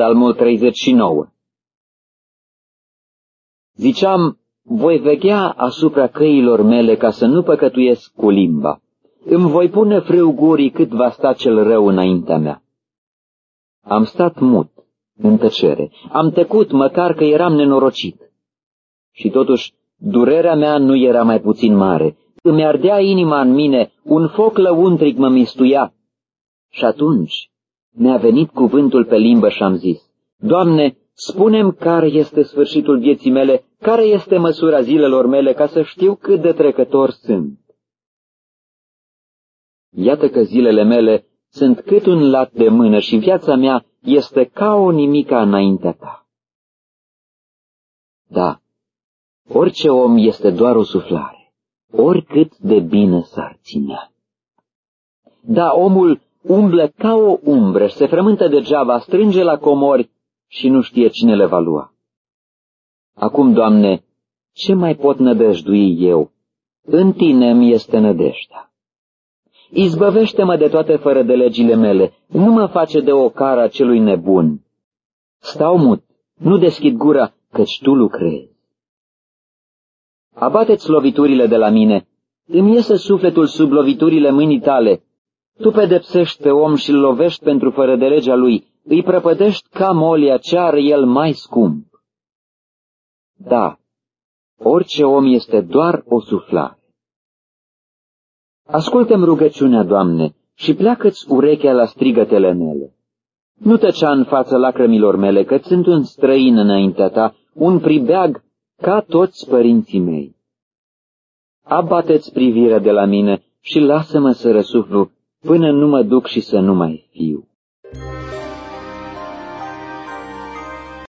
Psalmul 39 Ziceam, voi veghea asupra căilor mele ca să nu păcătuiesc cu limba. Îmi voi pune frâu gurii cât va sta cel rău înaintea mea. Am stat mut, în tăcere, am tăcut măcar că eram nenorocit. Și totuși, durerea mea nu era mai puțin mare. Îmi ardea inima în mine, un foc lăuntric mă mistuia. Și atunci mi-a venit cuvântul pe limbă și am zis, Doamne, spunem care este sfârșitul vieții mele, care este măsura zilelor mele, ca să știu cât de trecător sunt. Iată că zilele mele sunt cât un lat de mână și viața mea este ca o nimica înaintea ta. Da, orice om este doar o suflare, oricât de bine s-ar ținea. Da, omul umblă ca o umbră și se frământă degeaba, strânge la comori și nu știe cine le va lua. Acum, Doamne, ce mai pot nădăjdui eu? În Tine mi este nădejdea. Izbăvește-mă de toate fără de legile mele, nu mă face de o cara celui nebun. Stau mut, nu deschid gura, căci Tu lucrezi. Abateți loviturile de la mine, îmi iese sufletul sub loviturile mâinii tale. Tu pedepsești pe om și îl lovești pentru fără de legea lui, îi prăpădești ca molia ce are el mai scump. Da, orice om este doar o suflare. Ascultă-mi rugăciunea, Doamne, și pleacă-ți urechea la strigătele mele. Nu tăcea în față lacrămilor mele, că sunt un străin înaintea ta, un pribeag ca toți părinții mei. Abateți privirea de la mine și lasă-mă să răsuflu până nu mă duc și să nu mai fiu.